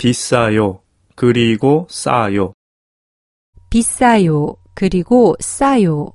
비싸요. 그리고 싸요. 비싸요. 그리고 싸요.